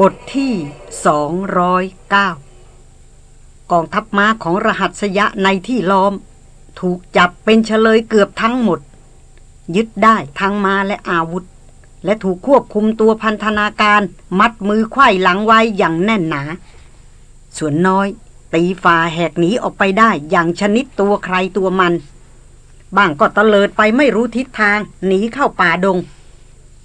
บทที่ 209 กองทัพม้าของรหัสยะในที่ล้อม ถูกจับเป็นเฉลยเกือบทั้งหมด ยึดได้ทั้งม้าและอาวุธ และถูกควบคุมตัวพันธนาการมัดมือไขว้หลังไว้อย่างแน่นหนา ส่วนน้อย ตีฝ่าแหกหนีออกไปได้อย่างชนิดตัวใครตัวมัน บางก็ตะเลิดไปไม่รู้ทิศทางหนีเข้าป่าดง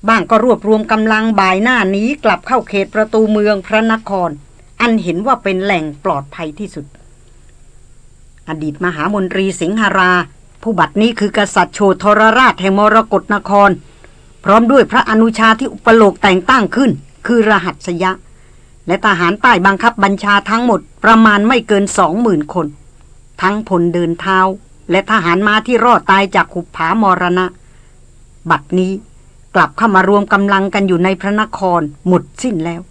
บ้างก็รวบรวมกำลังบ่ายหน้านี้กลับเข้าเขตประตูเมืองพระนคร อันเห็นว่าเป็นแหล่งปลอดภัยที่สุด อดีตมหามนตรีสิงหรา ผู้บัตดนี้คือกษัตริย์โชทรราชแห่งมรกรนคร พร้อมด้วยพระอนุชาที่อุปโลกแต่งตั้งขึ้น คือรหัสยะ และทหารใต้บังคับบัญชาทั้งหมดประมาณไม่เกินสองหมื่นคน ทั้งพลเดินเท้า และทหารมาที่รอดตายจากขุบผามรณะ บัดนี้ กลับเข้ามารวมกำลังกันอยู่ในพระนครหมดสิ้นแล้ว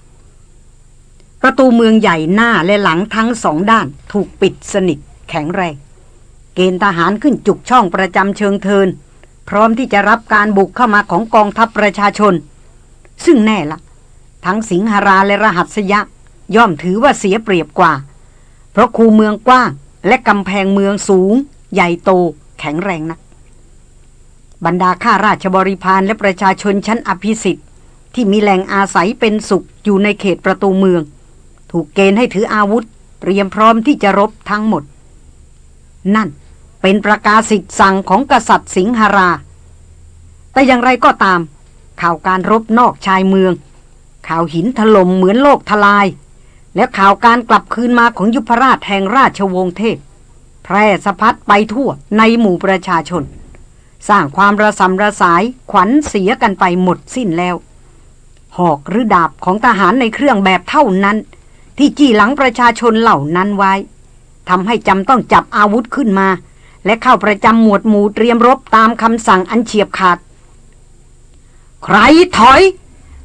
ประตูเมืองใหญ่หน้าและหลังทั้งสองด้านถูกปิดสนิทแข็งแรง เกณฑ์ทหารขึ้นจุกช่องประจำเชิงเทิน พร้อมที่จะรับการบุกเข้ามาของกองทัพประชาชน ซึ่งแน่ละ ทั้งสิงหราและรหัสยะ ย่อมถือว่าเสียเปรียบกว่า เพราะคูเมืองกว้างและกำแพงเมืองสูง ใหญ่โตแข็งแรงนะัก บรรดาข้าราชบริพารและประชาชนชั้นอภิสิทธิ์ ที่มีแหล่งอาศัยเป็นสุขอยู่ในเขตประตูเมือง ถูกเกณฑ์ให้ถืออาวุธ เตรียมพร้อมที่จะรบทั้งหมด นั่นเป็นประกาศสิทธิสั่งของกษัตริย์สิงหรา แต่อย่างไรก็ตาม ข่าวการรบนอกชายเมือง ข่าวหินถล่มเหมือนโลกทลาย และข่าวการกลับคืนมาของยุพราชแห่งราชวงศ์เทพ แพร่สะพัดไปทั่วในหมู่ประชาชน สร้างความระสำระสายขวัญเสียกันไปหมดสิ้นแล้ว หอกหรือดาบของทหารในเครื่องแบบเท่านั้น ที่จี้หลังประชาชนเหล่านั้นไว้ทำให้จำต้องจับอาวุธขึ้นมา และเข้าประจำหมวดหมู่เตรียมรบตามคำสั่งอันเฉียบขาด ใครถอย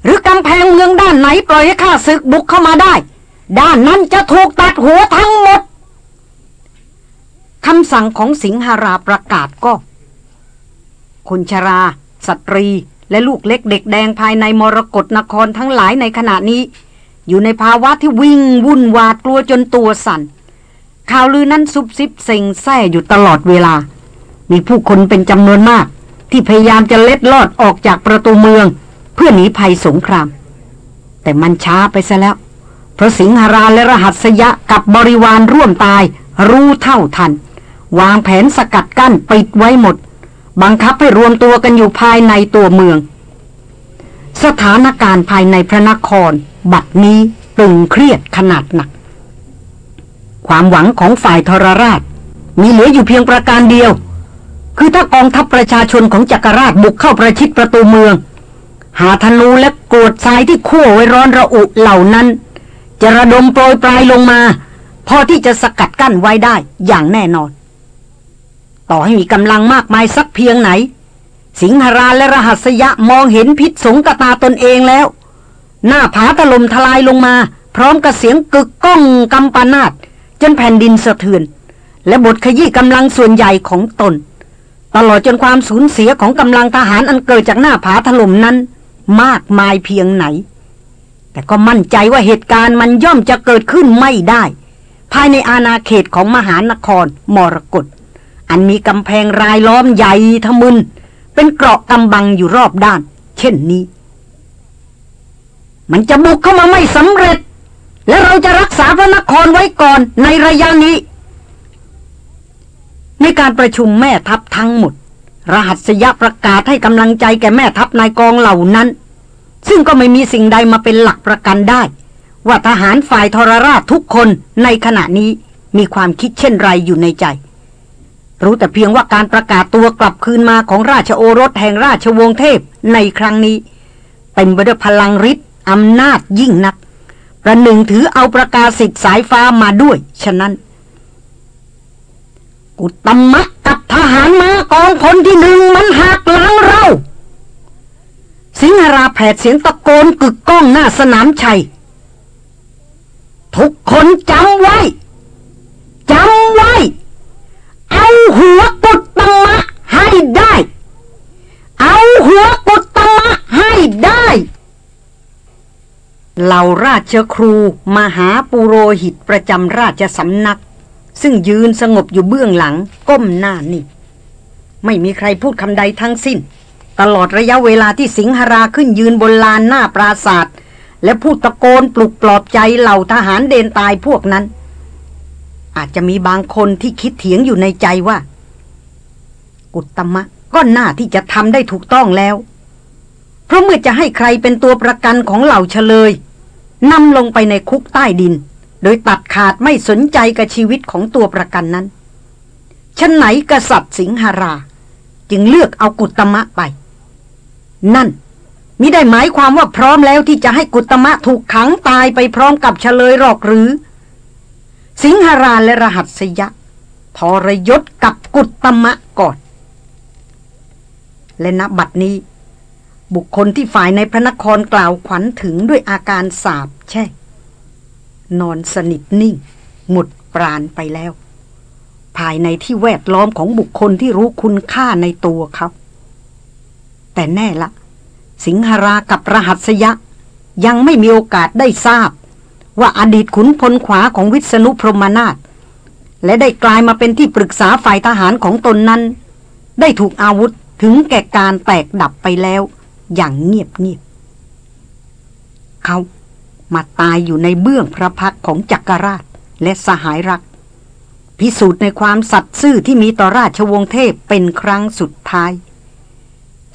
หรือกำแพงเมืองด้านไหนปล่อยให้ข้าศึกบุกเข้ามาได้ ด้านนั้นจะถูกตัดหัวทั้งหมดคำสั่งของสิงหาราประกาศก็ คนชรา สตรี และลูกเล็กเด็กแดงภายในมรกรนครทั้งหลายในขณะนี้ อยู่ในภาวะที่วิ่งวุ่นวาดกลัวจนตัวสัน่น ข่าวลือนั้นซุบซิบเซ็งแซ่อยู่ตลอดเวลา มีผู้คนเป็นจำนวนมาก ที่พยายามจะเล็ดลอดออกจากประตูเมือง เพื่อหนีภัยสงคราม แต่มันช้าไปซะแล้ว เพราะสิงหราและรหัสยะกับบริวารร่วมตายรู้เท่าทัน วางแผนสกัดกั้นปิดไว้หมด บังคับให้รวมตัวกันอยู่ภายในตัวเมือง สถานการณ์ภายในพระนคร บัดนี้ตึงเครียดขนาดหนัก ความหวังของฝ่ายทรราช มีเหลืออยู่เพียงประการเดียว คือถ้ากองทัพประชาชนของจักรราชบุกเข้าประชิดประตูเมือง หาธนูและโกรดทรายที่คั่วไว้ร้อนระอุเหล่านั้น จะระดมโปรยปลายลงมา พอที่จะสกัดกั้นไว้ได้อย่างแน่นอน ต่อให้มีกำลังมากมายสักเพียงไหน สิงหราและรหัสยะมองเห็นพิษสงกตาตนเองแล้ว หน้าผาถล่มทลายลงมา พร้อมกับเสียงกึกก้องกำปนาดจนแผ่นดินสะเทือน และบทขยี้กำลังส่วนใหญ่ของตน ตลอดจนความสูญเสียของกำลังทหารอันเกิดจากหน้าผาถล่มนั้น มากมายเพียงไหน แต่ก็มั่นใจว่าเหตุการณ์มันย่อมจะเกิดขึ้นไม่ได้ ภายในอาณาเขตของมหานครมรกต อันมีกำแพงรายล้อมใหญ่ทะมึน เป็นเกราะกำบังอยู่รอบด้าน เช่นนี้ มันจะบุกเข้ามาไม่สำเร็จ และเราจะรักษาพระนครไว้ก่อนในระยะนี้ ในการประชุมแม่ทัพทั้งหมด รหัสยะประกาศให้กำลังใจแก่แม่ทัพนายกองเหล่านั้น ซึ่งก็ไม่มีสิ่งใดมาเป็นหลักประกันได้ ว่าทหารฝ่ายทรราชทุกคนในขณะนี้มีความคิดเช่นไรอยู่ในใจ รู้แต่เพียงว่าการประกาศตัวกลับคืนมาของราชโอรสแห่งราชวงศ์เทพในครั้งนี้เต็มไปด้วยพลังฤทธิ์อำนาจยิ่งนัก ประหนึ่งถือเอาประกาศสิทธิ์สายฟ้ามาด้วย ฉะนั้น กุตมะกับทหารมากองพลที่หนึ่งมันหักหลังเรา สิงหราแผดเสียงตะโกนกึกก้องหน้าสนามชัย ทุกคนจำไว้จำไว้ เอาหัวกุตตมะให้ได้ เอาหัวกุตตมะให้ได้เหล่าราชครูมหาปุโรหิตประจำราชสำนัก ซึ่งยืนสงบอยู่เบื้องหลังก้มหน้านี่ไม่มีใครพูดคำใดทั้งสิ้น ตลอดระยะเวลาที่สิงหราขึ้นยืนบนลานหน้าปราศาสตร์และพูดตะโกนปลุกปลอบใจเหล่าทหารเดนตายพวกนั้น อาจจะมีบางคนที่คิดเถียงอยู่ในใจว่ากุตมะก็น่าที่จะทำได้ถูกต้องแล้ว เพราะเมื่อจะให้ใครเป็นตัวประกันของเหล่าเฉลยนำลงไปในคุกใต้ดิน โดยตัดขาดไม่สนใจกับชีวิตของตัวประกันนั้นฉันไหนกษัตริย์สิงหรา จึงเลือกเอากุตมะไป นั่นมิได้หมายความว่าพร้อมแล้วที่จะให้กุตมะถูกขังตายไปพร้อมกับเฉลยหรอกหรือ สิงหราและรหัสยะทรยศกับกุตมะก่อน และณบัดนี้ บุคคลที่ฝ่ายในพระนครกล่าวขวัญถึงด้วยอาการสาบแช่ นอนสนิทนิ่ง หมดปราณไปแล้ว ภายในที่แวดล้อมของบุคคลที่รู้คุณค่าในตัวเขา แต่แน่ละ สิงหรากับรหัสยะยังไม่มีโอกาสได้ทราบ ว่าอดีตขุนพลขวาของวิษณุพรหมนาถและได้กลายมาเป็นที่ปรึกษาฝ่ายทหารของตนนั้น ได้ถูกอาวุธถึงแก่การแตกดับไปแล้ว อย่างเงียบเงียบเขามาตายอยู่ในเบื้องพระพักของจักรราชและสหายรัก พิสูจน์ในความสัตย์ซื่อที่มีต่อราชวงศ์เทพเป็นครั้งสุดท้าย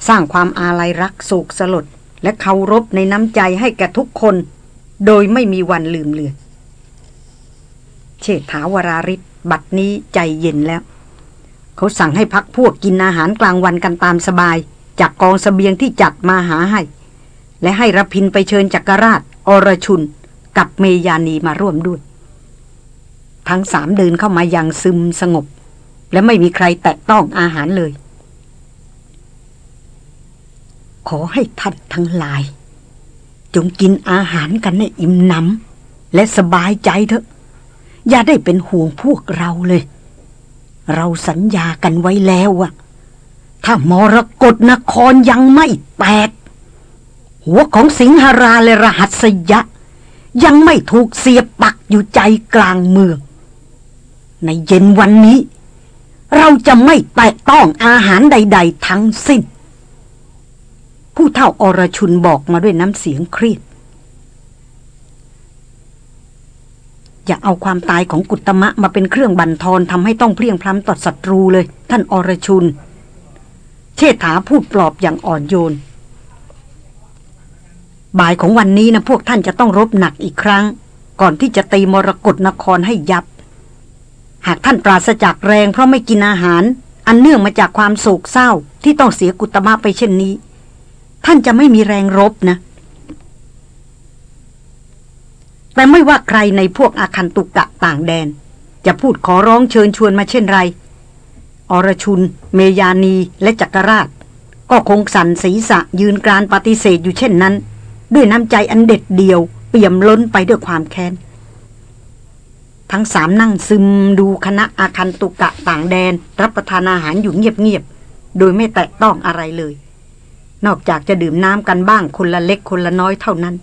สร้างความอาลัยรักโศกสลดและเคารพในน้ำใจให้แก่ทุกคน โดยไม่มีวันลืมเลือนเชษฐาวราริศบัดนี้ใจเย็นแล้ว เขาสั่งให้พักพวกกินอาหารกลางวันกันตามสบาย จากกองสเสบียงที่จัดมาหาให้ และให้รพินไปเชิญจักรราช อรชุน กับเมยานีมาร่วมด้วย ทั้งสามเดินเข้ามาอย่างซึมสงบ และไม่มีใครแตะต้องอาหารเลย ขอให้ท่านทั้งหลาย จงกินอาหารกันในอิ่มหนำและสบายใจเถอะ อย่าได้เป็นห่วงพวกเราเลย เราสัญญากันไว้แล้วอะถ้ามรกรนครยังไม่แตก หัวของสิงหราและรหัสยะ ยังไม่ถูกเสียปักอยู่ใจกลางเมือง ในเย็นวันนี้ เราจะไม่แตะต้องอาหารใด ๆ ทั้งสิ้น ผู้เท่าอรชุนบอกมาด้วยน้ำเสียงเครียด อย่าเอาความตายของกุตมะมาเป็นเครื่องบันทอนทำให้ต้องเพลียงพล้ำต่อศัตรูเลย ท่านอรชุน เชษฐาพูดปลอบอย่างอ่อนโยน บ่ายของวันนี้นะพวกท่านจะต้องรบหนักอีกครั้ง ก่อนที่จะตีมรกรนครให้ยับ หากท่านปราศจากแรงเพราะไม่กินอาหาร อันเนื่องมาจากความโศกเศร้าที่ต้องเสียกุตมะไปเช่นนี้ ท่านจะไม่มีแรงรบนะ แต่ไม่ว่าใครในพวกอาคันตุกกะต่างแดน จะพูดขอร้องเชิญชวนมาเช่นไร อรชุน เมยานีและจักรราช ก็คงสั่นศีรษะยืนกรานปฏิเสธอยู่เช่นนั้น ด้วยน้ำใจอันเด็ดเดียว เปี่ยมล้นไปด้วยความแค้น ทั้งสามนั่งซึมดูคณะอาคันตุกะต่างแดน รับประทานอาหารอยู่เงียบๆโดยไม่แตะต้องอะไรเลย นอกจากจะดื่มน้ำกันบ้างคนละเล็กคนละน้อยเท่านั้น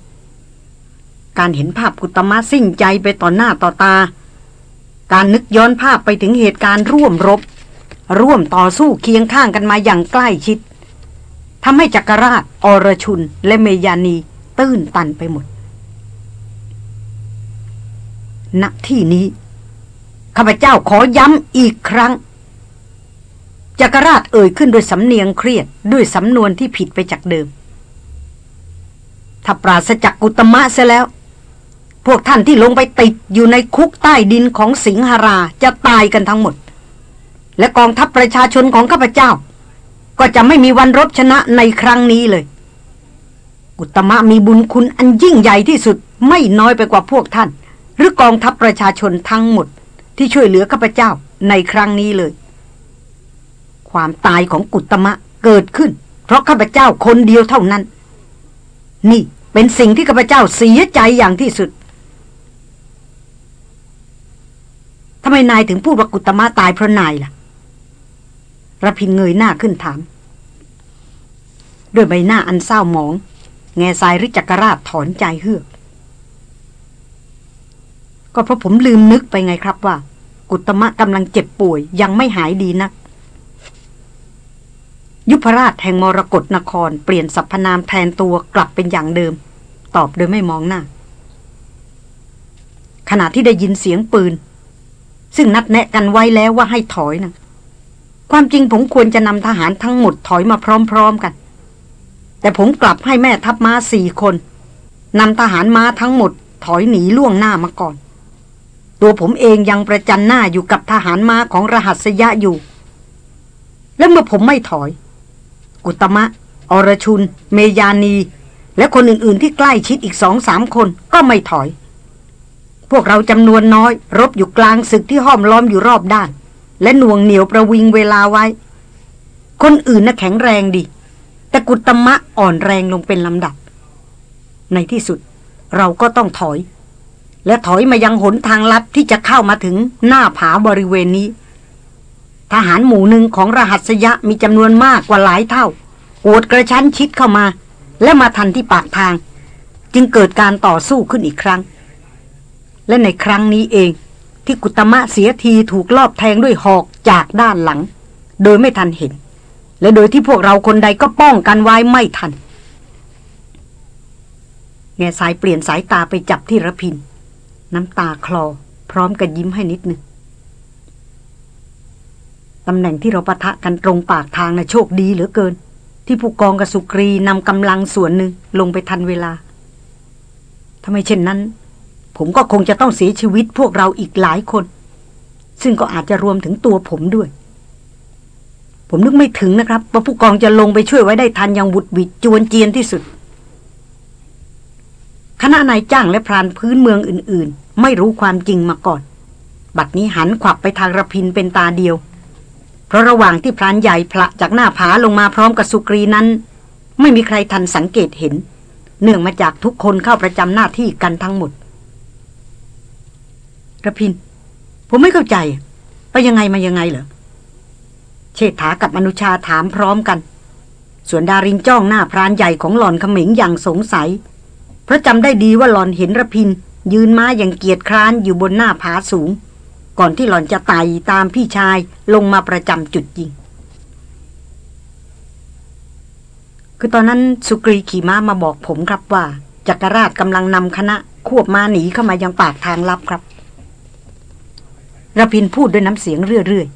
การเห็นภาพกุตมะสิ้นใจไปต่อหน้าต่อตา การนึกย้อนภาพไปถึงเหตุการณ์ร่วมรบ ร่วมต่อสู้เคียงข้างกันมาอย่างใกล้ชิดทำให้จักรราชอรชุน และเมยานีตื้นตันไปหมด ณที่นี้ข้าพเจ้าขอย้ำอีกครั้ง จักรราชเอ่ยขึ้นโดยสำเนียงเครียดด้วยสำนวนที่ผิดไปจากเดิม ถ้าปราศจากกุตมะเสียแล้ว พวกท่านที่ลงไปติดอยู่ในคุกใต้ดินของสิงหราจะตายกันทั้งหมด และกองทัพประชาชนของข้าพเจ้า ก็จะไม่มีวันรบชนะในครั้งนี้เลย กุตมะมีบุญคุณอันยิ่งใหญ่ที่สุดไม่น้อยไปกว่าพวกท่าน หรือกองทัพประชาชนทั้งหมด ที่ช่วยเหลือข้าพเจ้าในครั้งนี้เลย ความตายของกุตมะเกิดขึ้น เพราะข้าพเจ้าคนเดียวเท่านั้น นี่เป็นสิ่งที่ข้าพเจ้าเสียใจอย่างที่สุดทำไมนายถึงพูดว่ากุตมะตายเพราะนายล่ะระพินเงยหน้าขึ้นถาม ด้วยใบหน้าอันเศร้าหมอง แง่ทรายริจักรราชถอนใจเฮือก ก็เพราะผมลืมนึกไปไงครับว่า กุตมะกำลังเจ็บป่วยยังไม่หายดีนัก ยุพราชแห่งมรกรนครเปลี่ยนสรรพนามแทนตัวกลับเป็นอย่างเดิม ตอบโดยไม่มองหน้า ขณะที่ได้ยินเสียงปืน ซึ่งนัดแนะกันไว้แล้วว่าให้ถอยนะความจริงผมควรจะนำทหารทั้งหมดถอยมาพร้อมๆกัน แต่ผมกลับให้แม่ทัพม้าสี่คนนำทหารม้าทั้งหมดถอยหนีล่วงหน้ามาก่อน ตัวผมเองยังประจันหน้าอยู่กับทหารม้าของรหัสยะอยู่ และเมื่อผมไม่ถอย กุตมะ อรชุน เมยานี และคนอื่นๆที่ใกล้ชิดอีกสองสามคนก็ไม่ถอย พวกเราจำนวนน้อย รบอยู่กลางศึกที่ห้อมล้อมอยู่รอบด้าน และหน่วงเหนียวประวิงเวลาไว้ คนอื่นน่ะแข็งแรงดี แต่กุตมะอ่อนแรงลงเป็นลำดับ ในที่สุดเราก็ต้องถอย และถอยมายังหนทางลัดที่จะเข้ามาถึงหน้าผาบริเวณนี้ ทหารหมู่หนึ่งของรหัสยะมีจำนวนมากกว่าหลายเท่าโอดกระชั้นชิดเข้ามา และมาทันที่ปากทาง จึงเกิดการต่อสู้ขึ้นอีกครั้ง และในครั้งนี้เอง ที่กุตมะเสียทีถูกลอบแทงด้วยหอกจากด้านหลัง โดยไม่ทันเห็น และโดยที่พวกเราคนใดก็ป้องกันไว้ไม่ทันแง่สายเปลี่ยนสายตาไปจับที่ระพิน น้ำตาคลอ พร้อมกับยิ้มให้นิดนึง ตำแหน่งที่เราปะทะกันตรงปากทางนะ่ะโชคดีเหลือเกิน ที่ผู้กองกับสุกรีนำกำลังส่วนหนึ่งลงไปทันเวลาทำไมเช่นนั้น ผมก็คงจะต้องเสียชีวิตพวกเราอีกหลายคน ซึ่งก็อาจจะรวมถึงตัวผมด้วย ผมนึกไม่ถึงนะครับว่าผู้กองจะลงไปช่วยไว้ได้ทันอย่างบุดวิดจวนเจียนที่สุดคณะนายจ้างและพรานพื้นเมืองอื่น ๆ ไม่รู้ความจริงมาก่อน บัดนี้หันขวับไปทางระพินเป็นตาเดียว เพราะระหว่างที่พรานใหญ่พละจากหน้าผาลงมาพร้อมกับสุกรีนั้น ไม่มีใครทันสังเกตเห็น เนื่องมาจากทุกคนเข้าประจำหน้าที่กันทั้งหมดระพิน ผมไม่เข้าใจ ไปยังไงมายังไงเหรอเชษฐากับอนุชาถามพร้อมกัน ส่วนดารินจ้องหน้าพรานใหญ่ของหล่อนขมิงอย่างสงสัยพราะจำได้ดีว่าหล่อนเห็นระพิน ยืนมาอย่างเกียจคร้านอยู่บนหน้าผาสูง ก่อนที่หล่อนจะไต่ตามพี่ชายลงมาประจำจุดยิง คือตอนนั้นสุกรีขี่ม้ามาบอกผมครับว่าจักรราชกำลังนำคณะควบม้าหนีเข้ามายังปากทางลับครับระพินพูดด้วยน้ำเสียงเรื่อย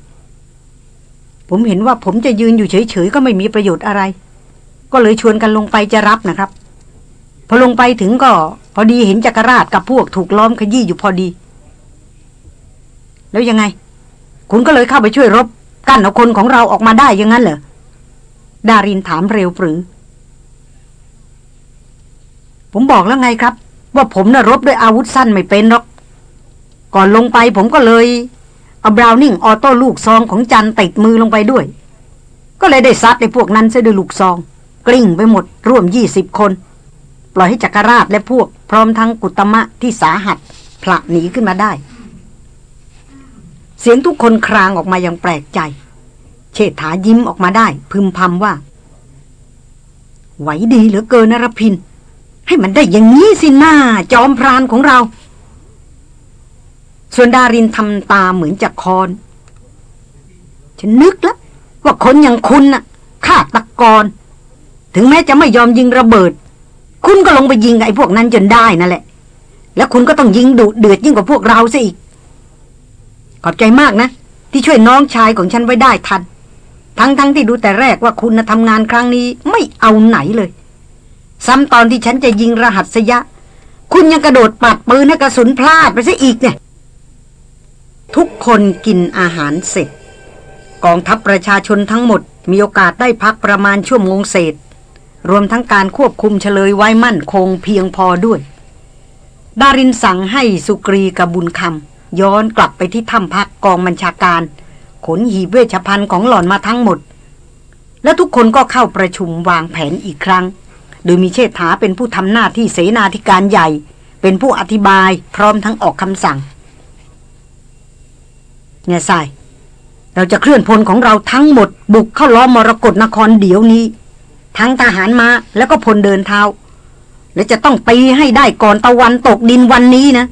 ๆ ผมเห็นว่าผมจะยืนอยู่เฉยๆ ก็ไม่มีประโยชน์อะไร ก็เลยชวนกันลงไปจะรับนะครับ พอลงไปถึงก็ พอดีเห็นจักรราชกับพวกถูกล้อมขยี้อยู่พอดี แล้วยังไง คุณก็เลยเข้าไปช่วยรบ กั้นเอาคนของเราออกมาได้ยังงั้นเหรอ ดารินถามเร็วปรือ ผมบอกแล้วไงครับ ว่าผมน่ะรบด้วยอาวุธสั้นไม่เป็นหรอก ก่อนลงไปผมก็เลยเอาบราวนิ่งออโต้ลูกซองของจันติดมือลงไปด้วย ก็เลยได้ซัดในพวกนั้นซะด้วยลูกซอง กลิ้งไปหมด ร่วมยี่สิบคน ปล่อยให้จักรราชและพวก พร้อมทั้งกุตมะที่สาหัสผละหนีขึ้นมาได้ เสียงทุกคนครางออกมาอย่างแปลกใจ เชษฐายิ้มออกมาได้ พึมพำว่า ไหวดีเหลือเกินนรพิน ให้มันได้อย่างนี้สิหน้า จอมพรานของเรา ส่วนดารินทำตาเหมือนจะคอน ฉันนึกแล้วว่าคนอย่างคุณน่ะฆาตกร ถึงแม้จะไม่ยอมยิงระเบิด คุณก็ลงไปยิงไอ้พวกนั้นจนได้นั่นแหละ แล้วคุณก็ต้องยิงดุเดือดยิ่งกว่าพวกเราซะอีก ขอบใจมากนะ ที่ช่วยน้องชายของฉันไว้ได้ทัน ทั้งๆทที่ดูแต่แรกว่าคุณนะทำงานครั้งนี้ไม่เอาไหนเลย ซ้ำตอนที่ฉันจะยิงรหัสยะ คุณยังกระโดดปัดปืนให้กระสุนพลาดไปซะอีกเนี่ย ทุกคนกินอาหารเสร็จ กองทัพประชาชนทั้งหมด มีโอกาสได้พักประมาณชั่วโมงเศษ รวมทั้งการควบคุมเฉลยไว้มั่นคงเพียงพอด้วยดารินสั่งให้สุกรีกับบุญคำ ย้อนกลับไปที่ถ้ำพักกองบัญชาการ ขนหีบเวชภัณฑ์ของหล่อนมาทั้งหมด และทุกคนก็เข้าประชุมวางแผนอีกครั้ง โดยมีเชษฐาเป็นผู้ทำหน้าที่เสนาธิการใหญ่ เป็นผู้อธิบายพร้อมทั้งออกคำสั่งเงยสายเราจะเคลื่อนพลของเราทั้งหมด บุกเข้าล้อมมรกรนครเดี๋ยวนี้ ทั้งทหารมาแล้วก็พลเดินเท้า และจะต้องตีให้ได้ก่อนตะวันตกดินวันนี้นะ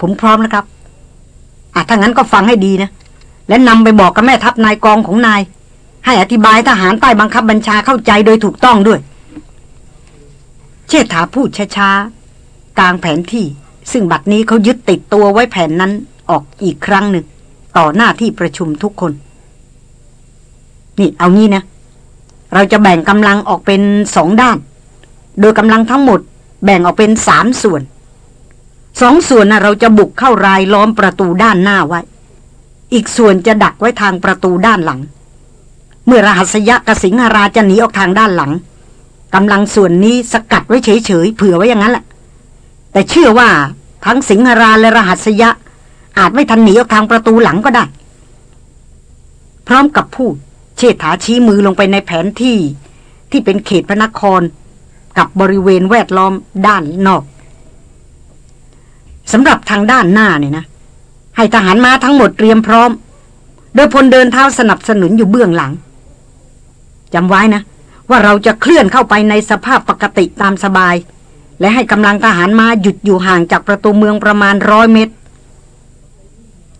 ผมพร้อมแล้วครับอะถ้างั้นก็ฟังให้ดีนะ และนำไปบอกกับแม่ทัพนายกองของนาย ให้อธิบายทหารใต้บังคับบัญชาเข้าใจโดยถูกต้องด้วย เชษฐาพูดช้าๆกลางแผนที่ ซึ่งบัดนี้เขายึดติดตัวไว้แผนนั้นออกอีกครั้งหนึ่ง ต่อหน้าที่ประชุมทุกคน นี่เอางี้นะ เราจะแบ่งกำลังออกเป็นสองด้าน โดยกำลังทั้งหมดแบ่งออกเป็นสามส่วน สองส่วนนะเราจะบุกเข้ารายล้อมประตูด้านหน้าไว้ อีกส่วนจะดักไว้ทางประตูด้านหลัง เมื่อรหัสยะกสิงหราจะหนีออกทางด้านหลังกำลังส่วนนี้สกัดไว้เฉยๆเผื่อไว้อย่างนั้นแหละ แต่เชื่อว่าทั้งสิงหราและรหัสยะ อาจไม่ทันหนีออกทางประตูหลังก็ได้ พร้อมกับพูดเชษฐาชี้มือลงไปในแผนที่ที่เป็นเขตพระนคร กับบริเวณแวดล้อมด้านนอก สำหรับทางด้านหน้าเนี่ยนะ ให้ทหารมาทั้งหมดเตรียมพร้อม โดยพลเดินเท้าสนับสนุนอยู่เบื้องหลังจำไว้นะ ว่าเราจะเคลื่อนเข้าไปในสภาพปกติตามสบาย และให้กำลังทหารมาหยุดอยู่ห่างจากประตูเมืองประมาณร้อยเมตร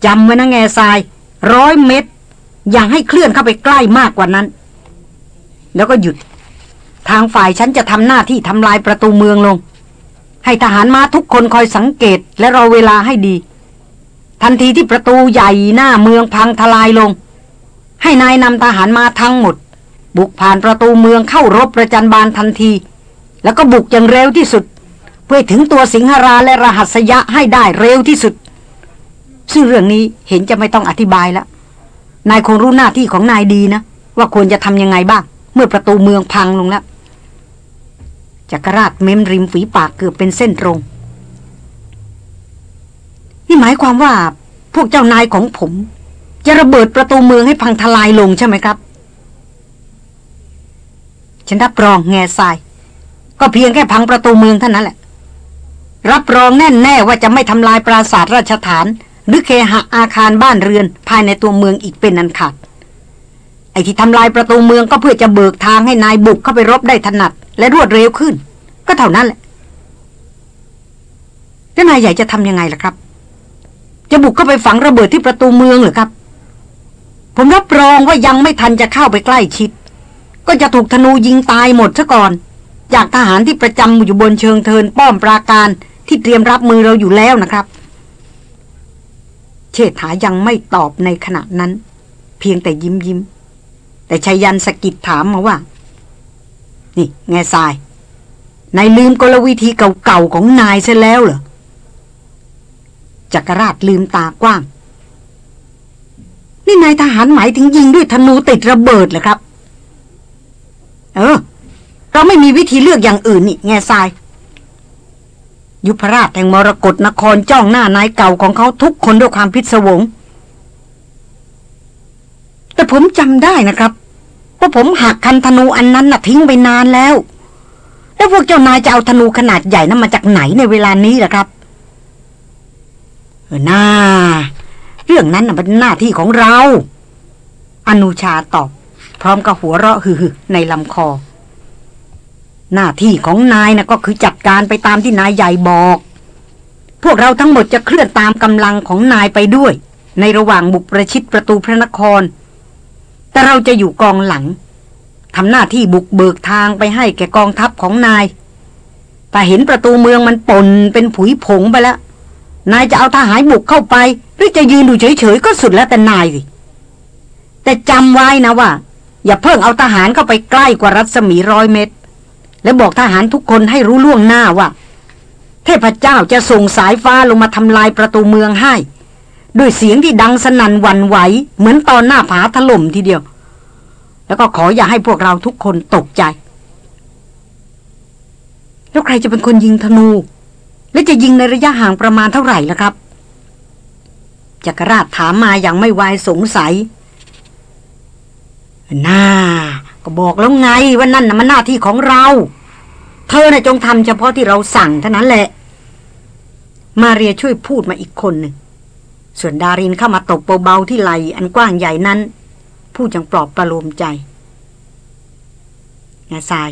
จำไว้นะแง่ทรายร้อยเมตร อย่างให้เคลื่อนเข้าไปใกล้มากกว่านั้น แล้วก็หยุด ทางฝ่ายฉันจะทำหน้าที่ทำลายประตูเมืองลง ให้ทหารม้าทุกคนคอยสังเกตและรอเวลาให้ดี ทันทีที่ประตูใหญ่หน้าเมืองพังทลายลง ให้นายนำทหารมาทั้งหมด บุกผ่านประตูเมืองเข้ารบประจันบานทันที แล้วก็บุกอย่างเร็วที่สุด เพื่อถึงตัวสิงหราและรหัสยะให้ได้เร็วที่สุด ซึ่งเรื่องนี้เห็นจะไม่ต้องอธิบายแล้วนายคงรู้หน้าที่ของนายดีนะ ว่าควรจะทำยังไงบ้าง เมื่อประตูเมืองพังลงแล้ว จักรราชเม้มริมฝีปากเกือบเป็นเส้นตรง นี่หมายความว่าพวกเจ้านายของผม จะระเบิดประตูเมืองให้พังทลายลงใช่ไหมครับ ฉันรับรองแง่ทราย ก็เพียงแค่พังประตูเมืองเท่านั้นแหละ รับรองแน่แน่ว่าจะไม่ทำลายปราสาทราชฐาน หรือเคหะอาคารบ้านเรือนภายในตัวเมืองอีกเป็นอันขาดไอ้ที่ทำลายประตูเมืองก็เพื่อจะเบิกทางให้นายบุกเข้าไปรบได้ถนัด และรวดเร็วขึ้น ก็เท่านั้นแหละแล้วนายใหญ่จะทำยังไงล่ะครับ จะบุกเข้าไปฝังระเบิดที่ประตูเมืองหรือครับ ผมรับรองว่ายังไม่ทันจะเข้าไปใกล้ชิด ก็จะถูกธนูยิงตายหมดซะก่อน จากทหารที่ประจำอยู่บนเชิงเทินป้อมปราการที่เตรียมรับมือเราอยู่แล้วนะครับ เชษฐายังไม่ตอบในขณะนั้น เพียงแต่ยิ้มยิ้มแต่ชายันสกิดถามมาว่า นี่แง่ทราย นายลืมกลวิธีเก่าๆของนายซะแล้วเหรอจักรราชลืมตากว้าง นี่นายทหารหมายถึงยิงด้วยธนูติดระเบิดเหรอครับ เออ เราไม่มีวิธีเลือกอย่างอื่นนี่ แง่ทราย ยุพราชแห่งมรกรนครจ้องหน้านายเก่าของเขาทุกคนด้วยความพิศวง แต่ผมจำได้นะครับ พราะผมหักคันธนูอันนั้นน่ะทิ้งไปนานแล้ว แล้วพวกเจ้านายจะเอาธนูขนาดใหญ่นั้นมาจากไหนในเวลานี้ล่ะครับเออน้าเรื่องนั้นน่ะเป็นหน้าที่ของเรา อนุชาตอบ พร้อมกับหัวเราะฮือในลำคอ หน้าที่ของนายนะก็คือจัดการไปตามที่นายใหญ่บอก พวกเราทั้งหมดจะเคลื่อนตามกำลังของนายไปด้วย ในระหว่างบุกประชิดประตูพระนคร แต่เราจะอยู่กองหลังทำหน้าที่บุกเบิกทางไปให้แก่กองทัพของนายถ้าเห็นประตูเมืองมันปนเป็นผุยผงไปแล้ว นายจะเอาทหารบุกเข้าไป หรือจะยืนดูเฉยๆก็สุดแล้วแต่นายสิ แต่จำไว้นะว่า อย่าเพิ่งเอาทหารเข้าไปใกล้กว่ารัศมีร้อยเมตร และบอกทหารทุกคนให้รู้ล่วงหน้าว่า เทพเจ้าจะส่งสายฟ้าลงมาทำลายประตูเมืองให้ ด้วยเสียงที่ดังสนั่นวันไหว เหมือนตอนหน้าผาถล่มทีเดียว แล้วก็ขออย่าให้พวกเราทุกคนตกใจ แล้วใครจะเป็นคนยิงธนู และจะยิงในระยะห่างประมาณเท่าไหร่ล่ะครับจักรราชถามมาอย่างไม่วายสงสัย น่า ก็บอกแล้วไงว่านั่นน่ะมันหน้าที่ของเรา เธอน่ะจงทำเฉพาะที่เราสั่งเท่านั้นแหละ มาเรียช่วยพูดมาอีกคนหนึ่ง ส่วนดารินเข้ามาตบเบาๆที่ไหลอันกว้างใหญ่นั้น ผู้จังปลอบประโลมใจงาทราย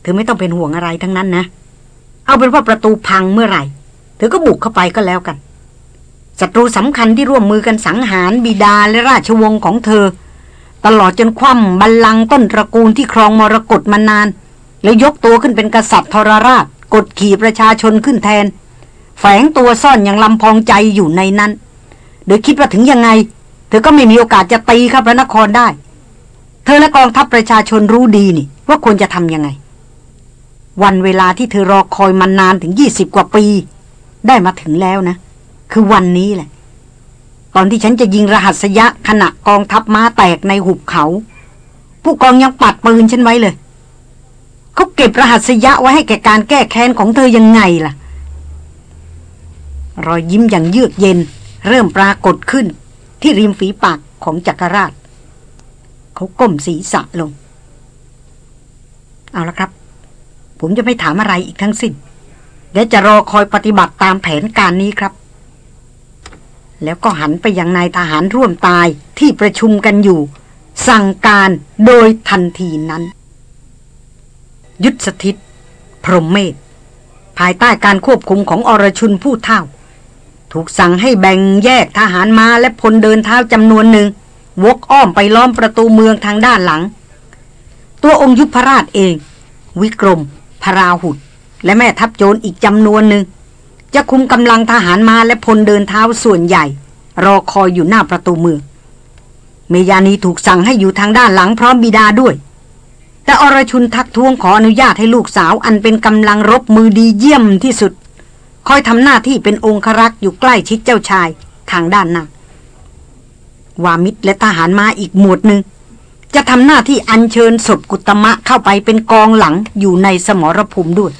เธอไม่ต้องเป็นห่วงอะไรทั้งนั้นนะ เอาเป็นว่าประตูพังเมื่อไหร่ เธอก็บุกเข้าไปก็แล้วกันศัตรูสำคัญที่ร่วมมือกันสังหารบิดาและราชวงศ์ของเธอ ตลอดจนคว่ำบัลลังก์ต้นตระกูลที่ครองมรกตมานาน แล้วยกตัวขึ้นเป็นกษัตริย์ทรราช กดขี่ประชาชนขึ้นแทน แฝงตัวซ่อนอย่างลำพองใจอยู่ในนั้น โดยคิดว่าถึงยังไง เธอก็ไม่มีโอกาสจะตีข้าพระนครได้ เธอและกองทัพประชาชนรู้ดีนี่ ว่าควรจะทำยังไง วันเวลาที่เธอรอคอยมานานถึงยี่สิบกว่าปี ได้มาถึงแล้วนะ คือวันนี้แหละ ตอนที่ฉันจะยิงรหัสยะขณะกองทัพม้าแตกในหุบเขา ผู้กองยังปัดปืนฉันไว้เลยเขาเก็บรหัสยะไว้ให้แก่การแก้แค้นของเธอยังไงล่ะ รอยยิ้มอย่างเยือกเย็น เริ่มปรากฏขึ้นที่ริมฝีปากของจักรราช เขาก้มศีรษะลง เอาละครับ ผมจะไม่ถามอะไรอีกทั้งสิ้น และจะรอคอยปฏิบัติตามแผนการนี้ครับ แล้วก็หันไปยังนายทหารร่วมตายที่ประชุมกันอยู่ สั่งการโดยทันทีนั้น ยุทธสถิต พรหมเมธภายใต้การควบคุมของอรชุนผู้เท่า ถูกสั่งให้แบ่งแยกทหารมาและพลเดินเท้าจำนวนหนึ่ง วกอ้อมไปล้อมประตูเมืองทางด้านหลัง ตัวองค์ยุพราชเอง วิกรม พราหุดและแม่ทัพโจรอีกจำนวนหนึ่ง จะคุมกำลังทหารมาและพลเดินเท้าส่วนใหญ่ รอคอยอยู่หน้าประตูเมือง เมยานีถูกสั่งให้อยู่ทางด้านหลังพร้อมบิดาด้วย แต่อรชุนทักท้วงขออนุญาตให้ลูกสาวอันเป็นกำลังรบมือดีเยี่ยมที่สุด คอยทำหน้าที่เป็นองครักษ์อยู่ใกล้ชิดเจ้าชายทางด้านหน้าวามิตรและทหารมาอีกหมวดหนึ่ง จะทำหน้าที่อัญเชิญศพกุตมะเข้าไปเป็นกองหลังอยู่ในสมรภูมิด้วย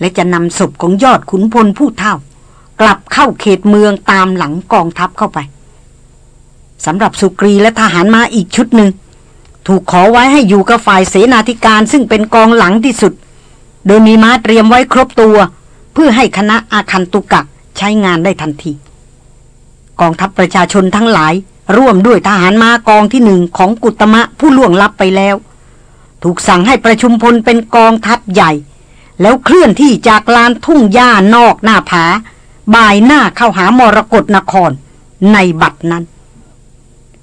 และจะนำศพของยอดขุนพลผู้เท่า กลับเข้าเขตเมืองตามหลังกองทัพเข้าไปสำหรับสุกรีและทหารมาอีกชุดหนึ่ง ถูกขอไว้ให้อยู่กับฝ่ายเสนาธิการซึ่งเป็นกองหลังที่สุด โดยมีม้าเตรียมไว้ครบตัว เพื่อให้คณะอาคันตุกะใช้งานได้ทันที กองทัพประชาชนทั้งหลาย ร่วมด้วยทหารมากองที่หนึ่งของกุตมะผู้ล่วงลับไปแล้ว ถูกสั่งให้ประชุมพลเป็นกองทัพใหญ่ แล้วเคลื่อนที่จากลานทุ่งหญ้านอกหน้าผา บ่ายหน้าเข้าหามรกรนครในบัดนั้น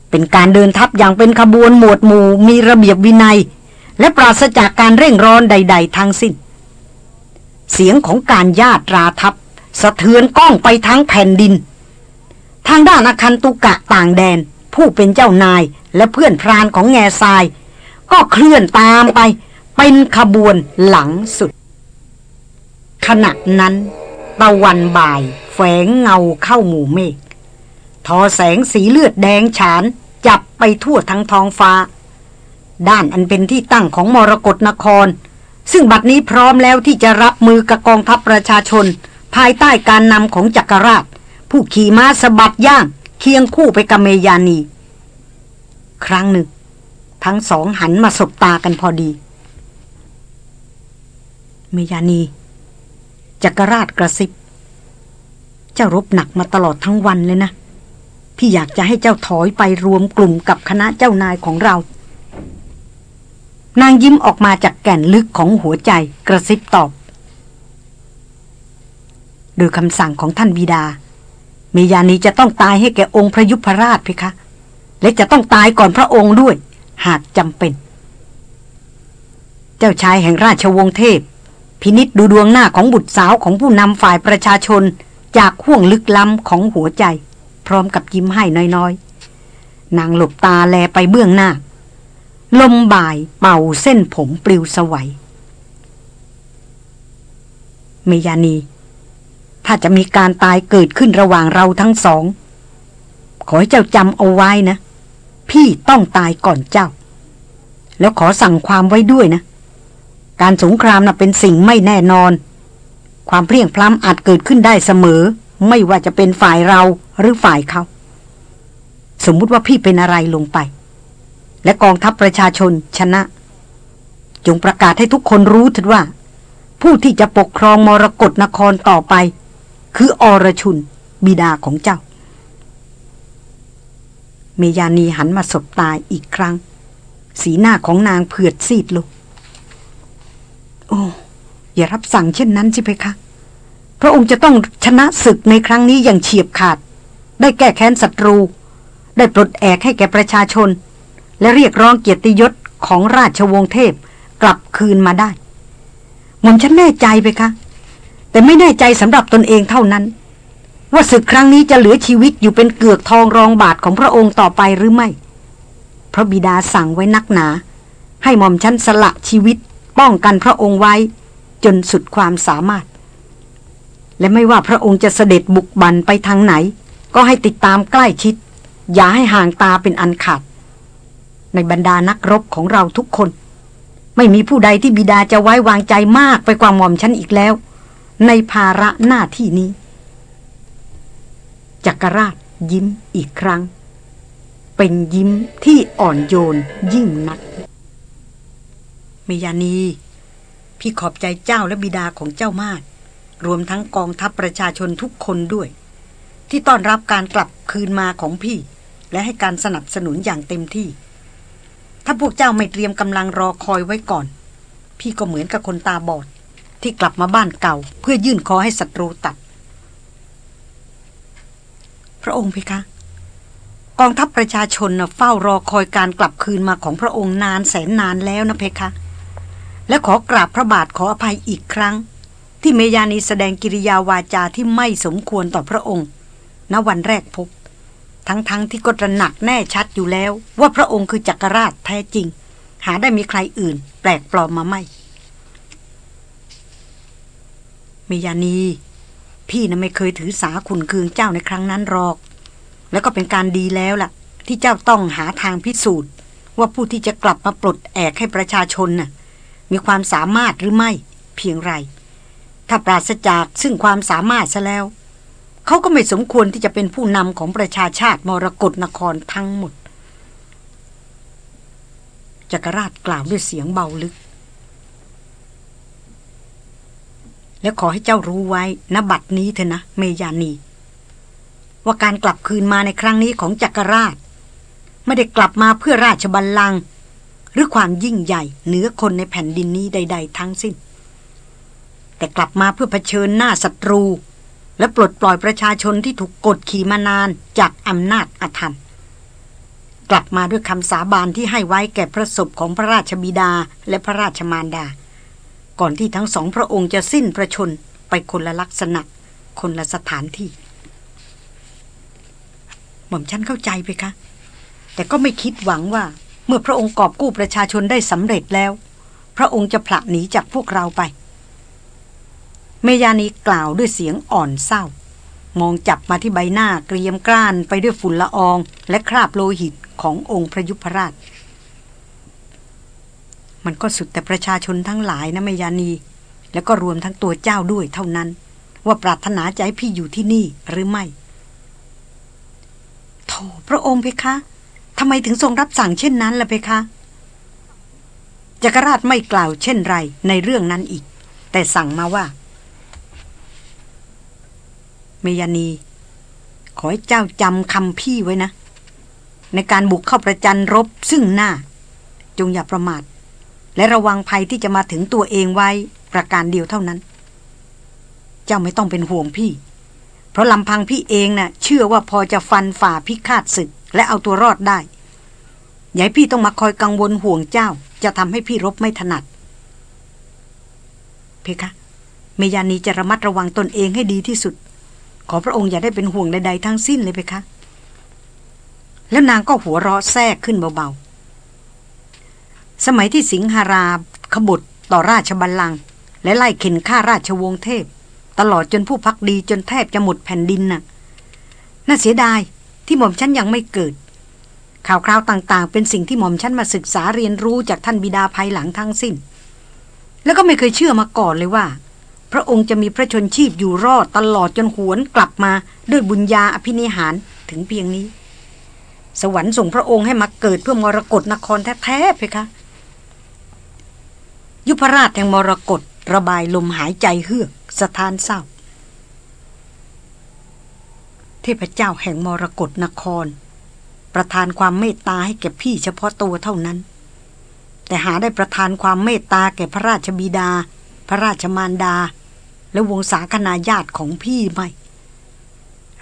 เป็นการเดินทัพอย่างเป็นขบวนหมวดหมู่มีระเบียบวินัย และปราศจากการเร่งร้อนใด ๆทั้งสิ้น เสียงของการญาตราทัพสะเทือนก้องไปทั้งแผ่นดิน ทางด้านอาคันตุกะต่างแดน ผู้เป็นเจ้านายและเพื่อนพรานของแง่ทราย ก็เคลื่อนตามไป เป็นขบวนหลังสุด ขณะนั้น ตะวันบ่ายแฝงเงาเข้าหมู่เมฆทอแสงสีเลือดแดงฉาน จับไปทั่วทั้งท้องฟ้า ด้านอันเป็นที่ตั้งของมรกรนคร ซึ่งบัดนี้พร้อมแล้วที่จะรับมือกับกองทัพประชาชน ภายใต้การนำของจักรราช ผู้ขี่ม้าสะบัดย่าง เคียงคู่ไปกับเมยานี ครั้งหนึ่ง ทั้งสองหันมาสบตากันพอดี เมยานีจักรราชกระซิบ เจ้ารบหนักมาตลอดทั้งวันเลยนะ พี่อยากจะให้เจ้าถอยไปรวมกลุ่มกับคณะเจ้านายของเรา นางยิ้มออกมาจากแก่นลึกของหัวใจกระซิบตอบ โดยคำสั่งของท่านบิดา เมยานีจะต้องตายให้แก่องค์พระยุพราชเพคะ และจะต้องตายก่อนพระองค์ด้วย หากจำเป็น เจ้าชายแห่งราชวงศ์เทพ พินิษดูดวงหน้าของบุตรสาวของผู้นำฝ่ายประชาชนจากห่วงลึกล้ำของหัวใจ พร้อมกับยิ้มให้น้อยๆ นางหลบตาแลไปเบื้องหน้า ลมบ่ายเป่าเส้นผมปลิวสวัย เมยานี ถ้าจะมีการตายเกิดขึ้นระหว่างเราทั้งสอง ขอให้เจ้าจำเอาไว้นะ พี่ต้องตายก่อนเจ้า แล้วขอสั่งความไว้ด้วยนะ การสงครามนะ่ะเป็นสิ่งไม่แน่นอน ความเพลียงพล้ำอาจเกิดขึ้นได้เสมอ ไม่ว่าจะเป็นฝ่ายเราหรือฝ่ายเขา สมมุติว่าพี่เป็นอะไรลงไป และกองทัพประชาชนชนะ จงประกาศให้ทุกคนรู้ถึงว่า ผู้ที่จะปกครองมรกรนครต่อไป คืออรชุน บิดาของเจ้า เมยานีหันมาสบตายอีกครั้ง สีหน้าของนางเผือดซีดลงโอ้อย่ารับสั่งเช่นนั้นสิเพคะพระองค์จะต้องชนะศึกในครั้งนี้อย่างเฉียบขาด ได้แก้แค้นศัตรู ได้ปลดแอกให้แก่ประชาชน และเรียกร้องเกียรติยศของราชวงศ์เทพกลับคืนมาได้ หม่อมฉันแน่ใจไปคะแต่ไม่แน่ใจสำหรับตนเองเท่านั้น ว่าศึกครั้งนี้จะเหลือชีวิตอยู่เป็นเกือกทองรองบาทของพระองค์ต่อไปหรือไม่พระบิดาสั่งไว้นักหนา ให้หม่อมฉันสละชีวิตป้องกันพระองค์ไว้ จนสุดความสามารถ และไม่ว่าพระองค์จะเสด็จบุกบันไปทางไหน ก็ให้ติดตามใกล้ชิด อย่าให้ห่างตาเป็นอันขาด ในบรรดานักรบของเราทุกคน ไม่มีผู้ใดที่บิดาจะไว้วางใจมากไปกว่าหม่อมฉันอีกแล้ว ในภาระหน้าที่นี้ จักรราชยิ้มอีกครั้ง เป็นยิ้มที่อ่อนโยนยิ่งนักเมยานี พี่ขอบใจเจ้าและบิดาของเจ้ามาก รวมทั้งกองทัพประชาชนทุกคนด้วย ที่ต้อนรับการกลับคืนมาของพี่ และให้การสนับสนุนอย่างเต็มที่ ถ้าพวกเจ้าไม่เตรียมกำลังรอคอยไว้ก่อน พี่ก็เหมือนกับคนตาบอด ที่กลับมาบ้านเก่า เพื่อยื่นคอให้ศัตรูตัด พระองค์เพคะ กองทัพประชาชนนะเฝ้ารอคอยการกลับคืนมาของพระองค์นานแสนนานแล้วนะเพคะ และขอกราบพระบาทขออภัยอีกครั้ง ที่เมยานีแสดงกิริยาวาจาที่ไม่สมควรต่อพระองค์ณวันแรกพบ ทั้งๆทที่ก็ตระหนักแน่ชัดอยู่แล้ว ว่าพระองค์คือจักรราชแท้จริง หาได้มีใครอื่น แปลกปลอมมาไม่เมยานี พี่นะไม่เคยถือสาขุนเคืองเจ้าในครั้งนั้นหรอก แล้วก็เป็นการดีแล้วล่ะ ที่เจ้าต้องหาทางพิสูจน์ ว่าผู้ที่จะกลับมาปลดแอกให้ประชาชนน่ะ มีความสามารถหรือไม่ เพียงไรถ้าปราศจากซึ่งความสามารถซะแล้ว เขาก็ไม่สมควรที่จะเป็นผู้นำของประชาชาติมรกรนครทั้งหมด จักรราชกล่าวด้วยเสียงเบาลึก และขอให้เจ้ารู้ไว้ณบัดนี้เถอะนะ เมยานี ว่าการกลับคืนมาในครั้งนี้ของจักรราช ไม่ได้กลับมาเพื่อราชบัลลังก์หรือความยิ่งใหญ่เหนือคนในแผ่นดินนี้ใด ๆ ทั้งสิ้น แต่กลับมาเพื่อเผชิญหน้าศัตรู และปลดปล่อยประชาชนที่ถูกกดขี่มานานจากอำนาจอาธรรม กลับมาด้วยคำสาบานที่ให้ไว้แก่พระศพของพระราชบิดาและพระราชมารดา ก่อนที่ทั้งสองพระองค์จะสิ้นประชนไปคนละลักษณะ คนละสถานที่ หม่อมฉันเข้าใจไปคะ แต่ก็ไม่คิดหวังว่า เมื่อพระองค์กอบกู้ประชาชนได้สำเร็จแล้ว พระองค์จะผละหนีจากพวกเราไป เมยานีกล่าวด้วยเสียงอ่อนเศร้า มองจับมาที่ใบหน้าเกรียมกล้านไปด้วยฝุ่นละออง และคราบโลหิตขององค์พระยุพรราช มันก็สุดแต่ประชาชนทั้งหลายนะเมยานี แล้วก็รวมทั้งตัวเจ้าด้วยเท่านั้น ว่าปรารถนาใจพี่อยู่ที่นี่หรือไม่โธ่พระองค์เพคะทำไมถึงทรงรับสั่งเช่นนั้นล่ะเพคะจักรราชไม่กล่าวเช่นไรในเรื่องนั้นอีก แต่สั่งมาว่า มยานี ขอให้เจ้าจำคำพี่ไว้นะ ในการบุกเข้าประจันรบซึ่งหน้า จงอย่าประมาท และระวังภัยที่จะมาถึงตัวเองไว้ประการเดียวเท่านั้น เจ้าไม่ต้องเป็นห่วงพี่ เพราะลำพังพี่เองนะ่ะ เชื่อว่าพอจะฟันฝ่าพิฆาตศึก และเอาตัวรอดได้ยาให้พี่ต้องมาคอยกังวลห่วงเจ้า จะทำให้พี่รบไม่ถนัด เพคะเมยานีจะระมัดระวังตนเองให้ดีที่สุด ขอพระองค์อย่าได้เป็นห่วงใดๆทั้งสิ้นเลยเพคะแล้วนางก็หัวเราะแทรกขึ้นเบาๆ สมัยที่สิงหาราขบฏต่อราชบัลลังก์และไล่เข็นฆ่าราชวงศ์เทพ ตลอดจนผู้พักดีจนแทบจะหมดแผ่นดินน่ะ น่าเสียดายที่หม่อมฉันยังไม่เกิด ข่าวคราวต่างๆ เป็นสิ่งที่หม่อมฉันมาศึกษาเรียนรู้จากท่านบิดาภายหลังทั้งสิ้น แล้วก็ไม่เคยเชื่อมาก่อนเลยว่า พระองค์จะมีพระชนชีพอยู่รอดตลอดจนหวนกลับมาด้วยบุญญาอภินิหารถึงเพียงนี้ สวรรค์ส่งพระองค์ให้มาเกิดเพื่อมรกรนครแท้ๆเพคะ ยุพราชแห่งมรกรระบายลมหายใจเฮือกสะท้านเศร้า เทพเจ้าแห่งมรกรนคร ประทานความเมตตาให้แก่พี่เฉพาะตัวเท่านั้น แต่หาได้ประทานความเมตตาแก่พระราชบิดา พระราชมารดา และวงศาคณาญาติของพี่ไม่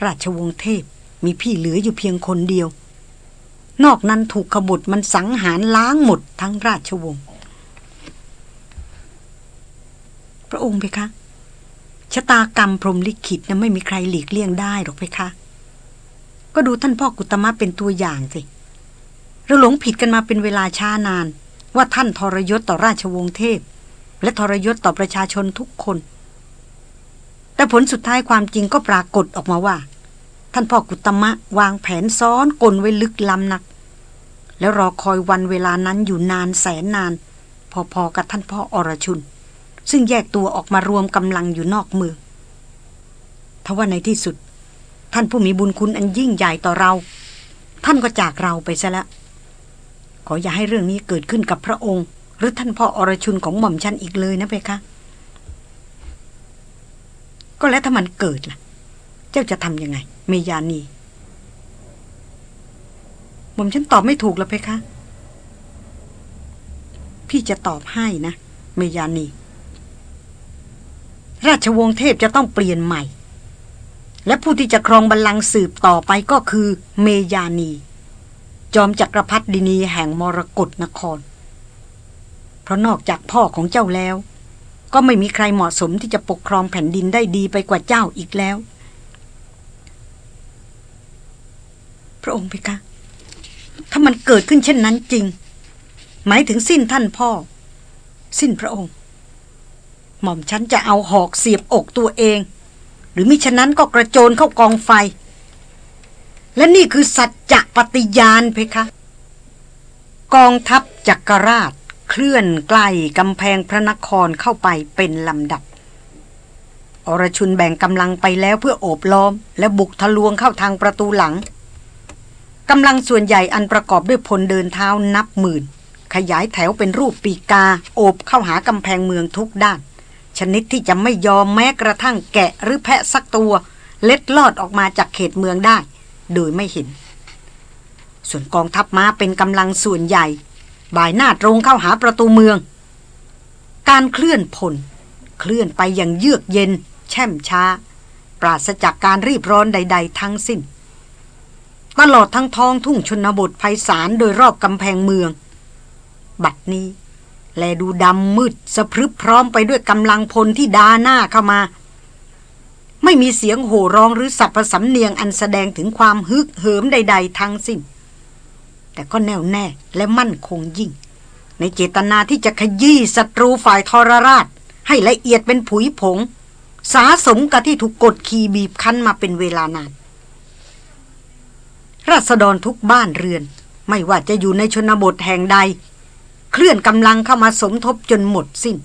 ราชวงศ์เทพมีพี่เหลืออยู่เพียงคนเดียว นอกนั้นถูกขบุตรมันสังหารล้างหมดทั้งราชวงศ์พระองค์เพคะชะตากรรมพรมลิขิตนะไม่มีใครหลีกเลี่ยงได้หรอกเพคะ ก็ดูท่านพ่อกุตมะเป็นตัวอย่างสิเราหลงผิดกันมาเป็นเวลาช้านาน ว่าท่านทรยศต่อราชวงศ์เทพ และทรยศต่อประชาชนทุกคน แต่ผลสุดท้ายความจริงก็ปรากฏออกมาว่า ท่านพ่อกุตมะวางแผนซ้อนกลไว้ลึกล้ำนัก แล้วรอคอยวันเวลานั้นอยู่นานแสนนาน พอๆกับท่านพ่ออรชุน ซึ่งแยกตัวออกมารวมกำลังอยู่นอกเมืองทว่าในที่สุด ท่านผู้มีบุญคุณอันยิ่งใหญ่ต่อเรา ท่านก็จากเราไปซะแล้วขออย่าให้เรื่องนี้เกิดขึ้นกับพระองค์ หรือท่านพ่ออรชุนของหม่อมชันอีกเลยนะเพคะ ก็แล้วถ้ามันเกิดล่ะ เจ้าจะทำยังไง เมยานีหม่อมฉันตอบไม่ถูกแล้วเพคะ พี่จะตอบให้นะ เมยานี ราชวงศ์เทพจะต้องเปลี่ยนใหม่ และผู้ที่จะครองบัลลังก์สืบต่อไปก็คือ เมยานี จอมจักรพรรดินีแห่งมรกรนคร เพราะนอกจากพ่อของเจ้าแล้ว ก็ไม่มีใครเหมาะสมที่จะปกครองแผ่นดินได้ดีไปกว่าเจ้าอีกแล้ว พระองค์เพคะถ้ามันเกิดขึ้นเช่นนั้นจริง หมายถึงสิ้นท่านพ่อ สิ้นพระองค์ หม่อมฉันจะเอาหอกเสียบอกตัวเอง หรือมิฉะนั้นก็กระโจนเข้ากองไฟ และนี่คือสัจจะปฏิญาณเพคะ กองทัพจักรราช เคลื่อนใกล้กำแพงพระนครเข้าไปเป็นลำดับ อรชุนแบ่งกำลังไปแล้วเพื่อโอบล้อม และบุกทะลวงเข้าทางประตูหลังกำลังส่วนใหญ่อันประกอบด้วยพลเดินเท้านับหมื่น ขยายแถวเป็นรูปปีกา โอบเข้าหากำแพงเมืองทุกด้าน ชนิดที่จะไม่ยอมแม้กระทั่งแกะหรือแพะสักตัว เล็ดลอดออกมาจากเขตเมืองได้ โดยไม่เห็น ส่วนกองทัพม้าเป็นกำลังส่วนใหญ่ บ่ายหน้าตรงเข้าหาประตูเมือง การเคลื่อนพล เคลื่อนไปอย่างเยือกเย็น แช่มช้า ปราศจากการรีบร้อนใด ๆ ทั้งสิ้น ตลอดทั้งท้องทุ่งชนบทไพศาลโดยรอบกำแพงเมือง บัดนี้ แลดูดำมืดสะพรึบพร้อมไปด้วยกำลังพลที่ดาหน้าเข้ามาไม่มีเสียงโห่ร้องหรือสัพพสำเนียงอันแสดงถึงความฮึกเหิมใด ๆ ทั้งสิ้น แต่ก็แน่วแน่และมั่นคงยิ่ง ในเจตนาที่จะขยี้ศัตรูฝ่ายทรราช ให้ละเอียดเป็นผุยผง สาสมกับที่ถูกกดขี่บีบคั้นมาเป็นเวลานาน ราษฎรทุกบ้านเรือน ไม่ว่าจะอยู่ในชนบทแห่งใด เคลื่อนกำลังเข้ามาสมทบจนหมดสิ้น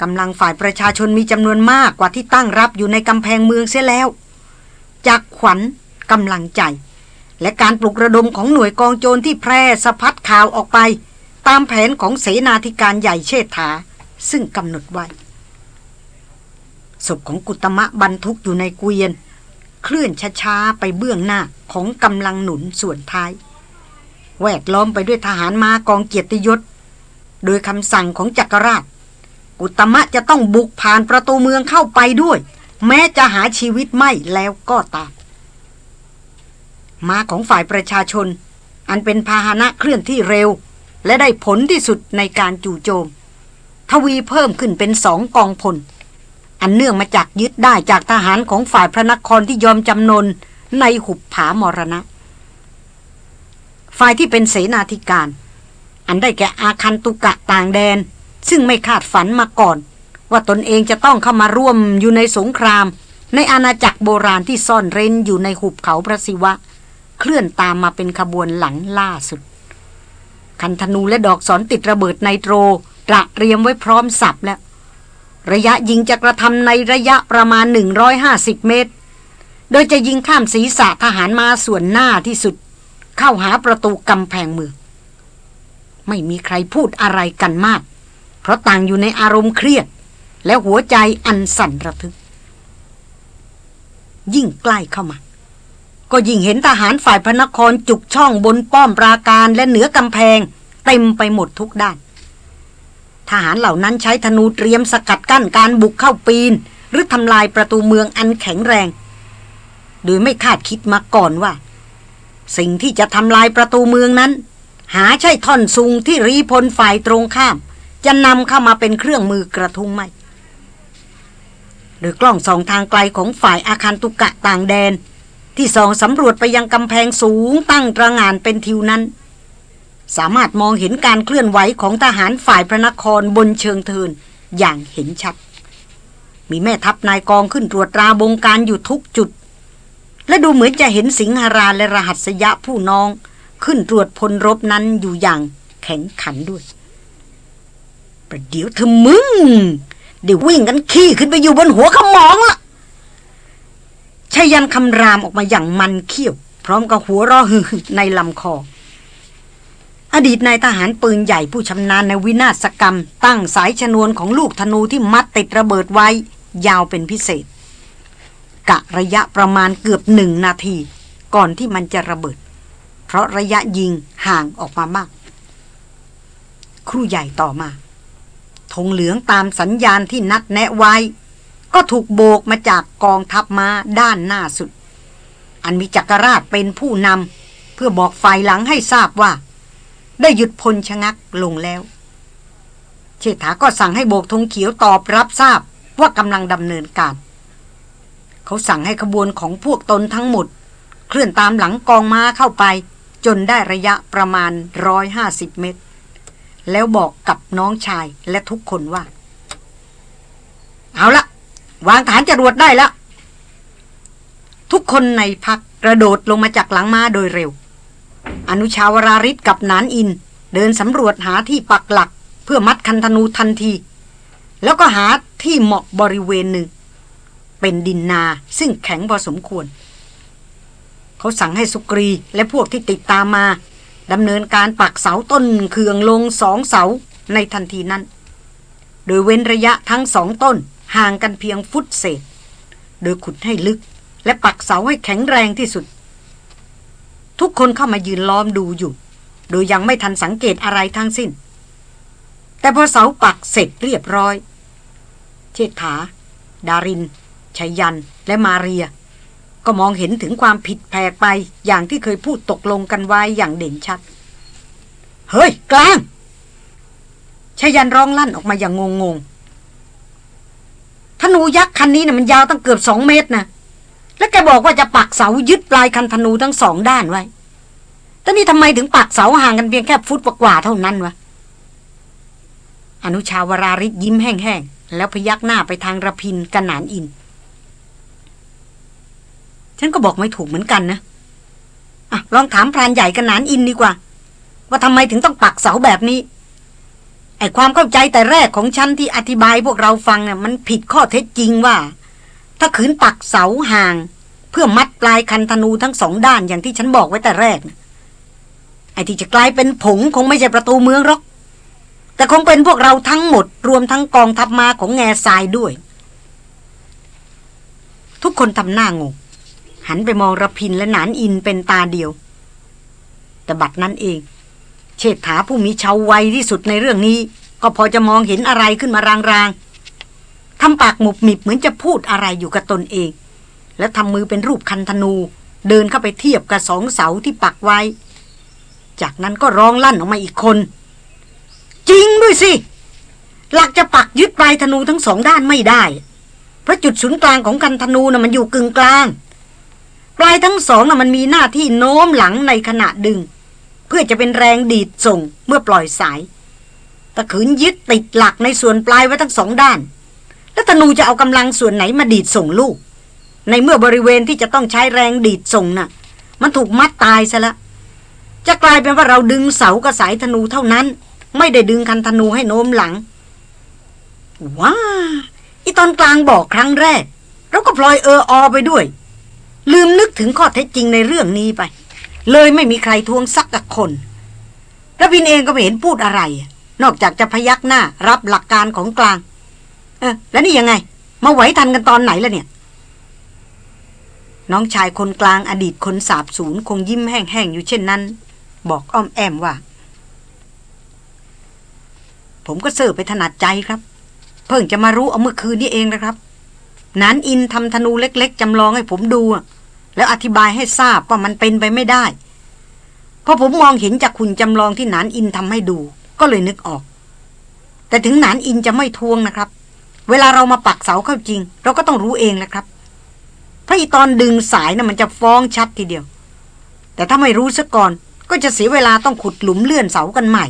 กำลังฝ่ายประชาชนมีจำนวนมากกว่าที่ตั้งรับอยู่ในกำแพงเมืองเสียแล้ว จากขวัญกำลังใจ และการปลุกระดมของหน่วยกองโจรที่แพร่สะพัดข่าวออกไป ตามแผนของเสนาธิการใหญ่เชษฐา ซึ่งกำหนดไว้ศพของกุตมะบรรทุกอยู่ในเกวียน เคลื่อนช้าๆไปเบื้องหน้าของกำลังหนุนส่วนท้าย แวดล้อมไปด้วยทหารมากองเกียรติยศ โดยคำสั่งของจักรราชอุตมะจะต้องบุกผ่านประตูเมืองเข้าไปด้วย แม้จะหาชีวิตไม่แล้วก็ตาม มาของฝ่ายประชาชน อันเป็นพาหนะเคลื่อนที่เร็ว และได้ผลที่สุดในการจู่โจม ทวีเพิ่มขึ้นเป็นสองกองพล อันเนื่องมาจากยึดได้จากทหารของฝ่ายพระนครที่ยอมจำนนในหุบผามรณะ ฝ่ายที่เป็นเสนาธิการ อันได้แก่อาคันตุกะต่างแดน ซึ่งไม่คาดฝันมาก่อน ว่าตนเองจะต้องเข้ามาร่วมอยู่ในสงคราม ในอาณาจักรโบราณที่ซ่อนเร้นอยู่ในหุบเขาพระศิวะ เคลื่อนตามมาเป็นขบวนหลังล่าสุด คันธนูและดอกสอนติดระเบิดไนโตรตระเตรียมไว้พร้อมสับแล้ว ระยะยิงจะกระทำในระยะประมาณ 150 เมตร โดยจะยิงข้ามศีรษะทหารมาส่วนหน้าที่สุด เข้าหาประตูกำแพงเมืองไม่มีใครพูดอะไรกันมาก เพราะต่างอยู่ในอารมณ์เครียด และหัวใจอันสั่นระทึก ยิ่งใกล้เข้ามา ก็ยิ่งเห็นทหารฝ่ายพระนครจุกช่องบนป้อมปราการและเหนือกำแพง เต็มไปหมดทุกด้าน ทหารเหล่านั้นใช้ธนูเตรียมสกัดกั้นการบุกเข้าปีน หรือทำลายประตูเมืองอันแข็งแรง โดยไม่คาดคิดมาก่อนว่า สิ่งที่จะทำลายประตูเมืองนั้น หาใช่ท่อนซุงที่รีพลฝ่ายตรงข้าม จะนำเข้ามาเป็นเครื่องมือกระทุ้งไม่โดยกล้องสองทางไกลของฝ่ายอาคารตุกะต่างแดน ที่ส่องสำรวจไปยังกำแพงสูงตั้งตระงานเป็นทิวนั้น สามารถมองเห็นการเคลื่อนไหวของทหารฝ่ายพระนครบนเชิงเทินอย่างเห็นชัด มีแม่ทัพนายกองขึ้นตรวจตราบงการอยู่ทุกจุด และดูเหมือนจะเห็นสิงหราและรหัสยะผู้น้อง ขึ้นตรวจพลรบนั้นอยู่อย่างแข็งขันด้วย ประเดี๋ยวเธอมึงเดี๋ยววิ่งกันขี้ขึ้นไปอยู่บนหัวขมองล่ะ ชายันคำรามออกมาอย่างมันเขี้ยว พร้อมกับหัวรอหึในลำคอ อดีตนายทหารปืนใหญ่ผู้ชำนาญในวินาศกรรม ตั้งสายชนวนของลูกธนูที่มัดติดระเบิดไว้ ยาวเป็นพิเศษ กะระยะประมาณเกือบหนึ่งนาที ก่อนที่มันจะระเบิด เพราะระยะยิงห่างออกมามาก ครูใหญ่ต่อมาธงเหลืองตามสัญญาณที่นัดแนะไว้ ก็ถูกโบกมาจากกองทัพมาด้านหน้าสุด อันมีจักรราชเป็นผู้นำเพื่อบอกฝ่ายหลังให้ทราบว่า ได้หยุดพลชะงักลงแล้ว เชษฐาก็สั่งให้โบกธงเขียวตอบรับทราบว่ากำลังดำเนินการ เขาสั่งให้ขบวนของพวกตนทั้งหมด เคลื่อนตามหลังกองม้าเข้าไป จนได้ระยะประมาณร้อยห้าสิบเมตร แล้วบอกกับน้องชายและทุกคนว่า เอาละ วางฐานจรวดได้แล้ว ทุกคนในพักกระโดดลงมาจากหลังม้าโดยเร็ว อนุชาวราริศกับนานอิน เดินสำรวจหาที่ปักหลัก เพื่อมัดคันธนูทันที แล้วก็หาที่เหมาะบริเวณหนึ่ง เป็นดินนาซึ่งแข็งพอสมควร เขาสั่งให้สุกรีและพวกที่ติดตามมาดำเนินการปักเสาต้นเคืองลงสองเสาในทันทีนั้น โดยเว้นระยะทั้งสองต้น ห่างกันเพียงฟุตเศษ โดยขุดให้ลึก และปักเสาให้แข็งแรงที่สุด ทุกคนเข้ามายืนล้อมดูอยู่ โดยยังไม่ทันสังเกตอะไรทั้งสิ้น แต่พอเสาปักเสร็จเรียบร้อย เชษฐา ดารินชัยยันและมาเรีย ก็มองเห็นถึงความผิดแผกไปอย่างที่เคยพูดตกลงกันไว้อย่างเด่นชัด เฮ้ย กลางชายันร้องลั่นออกมาอย่างงงง ธนูยักษ์คันนี้นะ่ะมันยาวตั้งเกือบสองเมตรนะแล้วแกบอกว่าจะปักเสายึดปลายคันธนูทั้งสองด้านไว้แต่นี่ทำไมถึงปักเสาห่างกันเพียงแค่ฟุตกว่าเท่านั้นวะอนุชาวราริศยิ้มแห้งๆแล้วพยักหน้าไปทางระพินกนานอิน ฉันก็บอกไม่ถูกเหมือนกันนะอะลองถามพรานใหญ่กนนานอินดีกว่า ว่าทำไมถึงต้องปักเสาแบบนี้ ไอความเข้าใจแต่แรกของฉันที่อธิบายพวกเราฟังเนี่ยมันผิดข้อเท็จจริงว่า ถ้าขืนปักเสาห่าง เพื่อมัดปลายคันธนูทั้งสองด้านอย่างที่ฉันบอกไว้แต่แรกนะไอที่จะกลายเป็นผงคงไม่ใช่ประตูเมืองหรอก แต่คงเป็นพวกเราทั้งหมด รวมทั้งกองทัพมาของแง่ทรายด้วย ทุกคนทำหน้างงหันไปมองระพินและหนานอินเป็นตาเดียว แต่บัดนั้นเอง เชษฐาผู้มีชาววัยที่สุดในเรื่องนี้ ก็พอจะมองเห็นอะไรขึ้นมารางๆทำปากหมุบหมิบเหมือนจะพูดอะไรอยู่กับตนเอง แล้วทำมือเป็นรูปคันธนู เดินเข้าไปเทียบกับสองเสาที่ปักไว้ จากนั้นก็ร้องลั่นออกมาอีกคน จริงด้วยสิ หลักจะปักยึดปลายธนูทั้งสองด้านไม่ได้ เพราะจุดศูนย์กลางของคันธนูนะ่ะมันอยู่กึ่งกลาง ปลายทั้งสองน่ะมันมีหน้าที่โน้มหลังในขณะดึง เพื่อจะเป็นแรงดีดส่งเมื่อปล่อยสาย ตะขืนยึดติดหลักในส่วนปลายไว้ทั้งสองด้าน แล้วธนูจะเอากำลังส่วนไหนมาดีดส่งลูก ในเมื่อบริเวณที่จะต้องใช้แรงดีดส่งน่ะ มันถูกมัดตายซะแล้วจะกลายเป็นว่าเราดึงเสากระสายธนูเท่านั้น ไม่ได้ดึงคันธนูให้โน้มหลัง ว้าอีตอนกลางบอกครั้งแรก เราก็พลอยเอออไปด้วย ลืมนึกถึงข้อเท็จจริงในเรื่องนี้ไป เลยไม่มีใครทวงสักคนระพินเองก็ไม่เห็นพูดอะไร นอกจากจะพยักหน้ารับหลักการของกลาง เออ แล้วนี่ยังไง มาไหวทันกันตอนไหนล่ะเนี่ย น้องชายคนกลางอดีตคนสาบสูญคงยิ้มแห้งๆอยู่เช่นนั้น บอกอ้อมแอมว่า ผมก็เสิร์ฟไปถนัดใจครับ เพิ่งจะมารู้เอาเมื่อคืนนี้เองนะครับ นันอินทำธนูเล็ก ๆจำลองให้ผมดู แล้วอธิบายให้ทราบว่ามันเป็นไปไม่ได้พอผมมองเห็นจากคุณจำลองที่นานอินทำให้ดู ก็เลยนึกออก แต่ถึงนานอินจะไม่ทวงนะครับ เวลาเรามาปักเสาเข้าจริง เราก็ต้องรู้เองแหละครับเพราะอีตอนดึงสายนะ่ะมันจะฟ้องชัดทีเดียว แต่ถ้าไม่รู้ซะก่อนก็จะเสียเวลาต้องขุดหลุมเลื่อนเสากันใหม่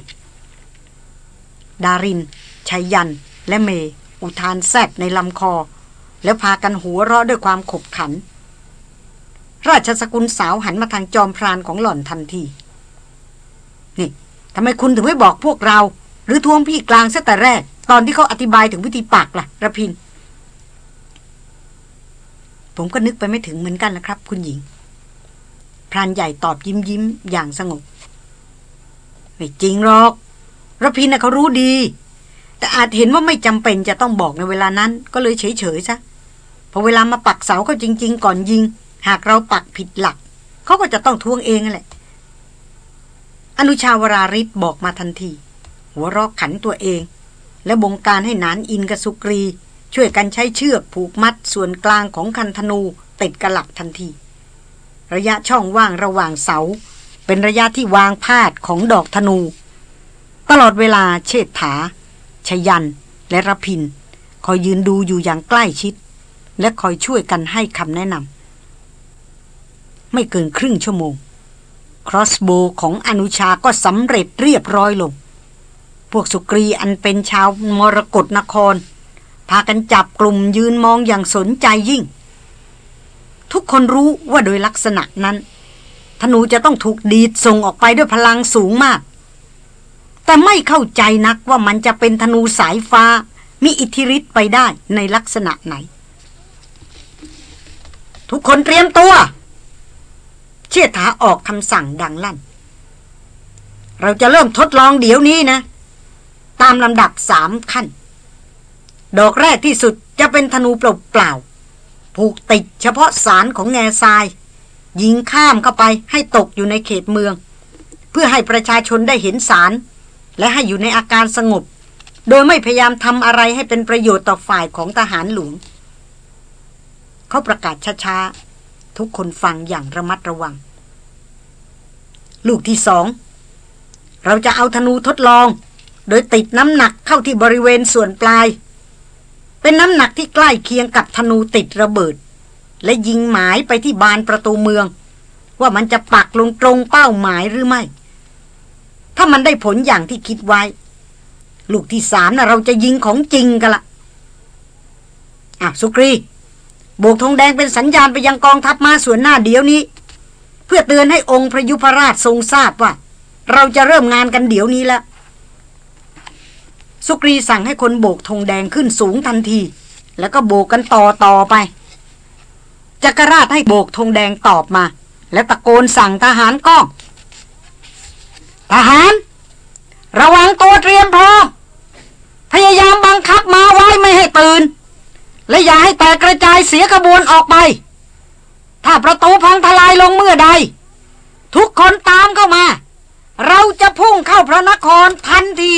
ดารินชัยยัน และเม อุทานแซดในลำคอ แล้วพากันหัวเราะด้วยความขบขัน ราชสกุลสาวหันมาทางจอมพรานของหล่อนทันที นี่ทำไมคุณถึงไม่บอกพวกเรา หรือทวงพี่กลางซะแต่แรก ตอนที่เขาอธิบายถึงวิธีปักล่ะระพิน ผมก็นึกไปไม่ถึงเหมือนกันนะครับ คุณหญิง พรานใหญ่ตอบยิ้มยิ้มอย่างสงบ ไม่จริงหรอกระพินนะเขารู้ดี แต่อาจเห็นว่าไม่จำเป็นจะต้องบอกในเวลานั้น ก็เลยเฉยเฉยซะพอเวลามาปักเสาเขาจริง ๆ ก่อนยิง หากเราปักผิดหลัก เขาก็จะต้องทวงเองนั่นแหละ อนุชาวราริศบอกมาทันที หัวรอกขันตัวเอง และบงการให้นานอินกับสุกรี ช่วยกันใช้เชือกผูกมัดส่วนกลางของคันธนูติดกระหลักทันที ระยะช่องว่างระหว่างเสา เป็นระยะที่วางพาดของดอกธนู ตลอดเวลาเชษฐา ชยัน และระพินคอยยืนดูอยู่อย่างใกล้ชิด และคอยช่วยกันให้คำแนะนำ ไม่เกินครึ่งชั่วโมง ครอสโบของอนุชาก็สำเร็จเรียบร้อยลง พวกสุกรีอันเป็นชาวมรกรนคร พากันจับกลุ่มยืนมองอย่างสนใจยิ่ง ทุกคนรู้ว่าโดยลักษณะนั้น ธนูจะต้องถูกดีดส่งออกไปด้วยพลังสูงมาก แต่ไม่เข้าใจนักว่ามันจะเป็นธนูสายฟ้า มีอิทธิฤทธิ์ไปได้ในลักษณะไหน ทุกคนเตรียมตัว เชี่ยถาออกคำสั่งดังลั่น เราจะเริ่มทดลองเดี๋ยวนี้นะ ตามลำดับสามขั้น ดอกแรกที่สุดจะเป็นธนูเปล่าๆผูกติดเฉพาะสารของแง่ทราย ยิงข้ามเข้าไปให้ตกอยู่ในเขตเมือง เพื่อให้ประชาชนได้เห็นสาร และให้อยู่ในอาการสงบ โดยไม่พยายามทำอะไรให้เป็นประโยชน์ต่อฝ่ายของทหารหลวง เขาประกาศช้าๆ ทุกคนฟังอย่างระมัดระวัง ลูกที่สอง เราจะเอาธนูทดลอง โดยติดน้ำหนักเข้าที่บริเวณส่วนปลาย เป็นน้ำหนักที่ใกล้เคียงกับธนูติดระเบิด และยิงหมายไปที่บานประตูเมือง ว่ามันจะปักลงตรงเป้าหมายหรือไม่ ถ้ามันได้ผลอย่างที่คิดไว้ ลูกที่สามนะเราจะยิงของจริงกันละอะสุกรี โบกธงแดงเป็นสัญญาณไปยังกองทัพมาส่วนหน้าเดี๋ยวนี้ เพื่อเตือนให้องค์พระยุพราชทรงทราบว่า เราจะเริ่มงานกันเดี๋ยวนี้แล้วสุกรีสั่งให้คนโบกธงแดงขึ้นสูงทันที แล้วก็โบกกันต่อต่อไปจักรราชให้โบกธงแดงตอบมา แล้วตะโกนสั่งทหารก้อง ทหาร ระวังตัวเตรียมพร้อมพยายามบังคับมาไว้ไม่ให้ตื่น และอย่าให้แตกกระจายเสียขบวนออกไป ถ้าประตูพังทลายลงเมื่อใด ทุกคนตามเข้ามา เราจะพุ่งเข้าพระนครทันที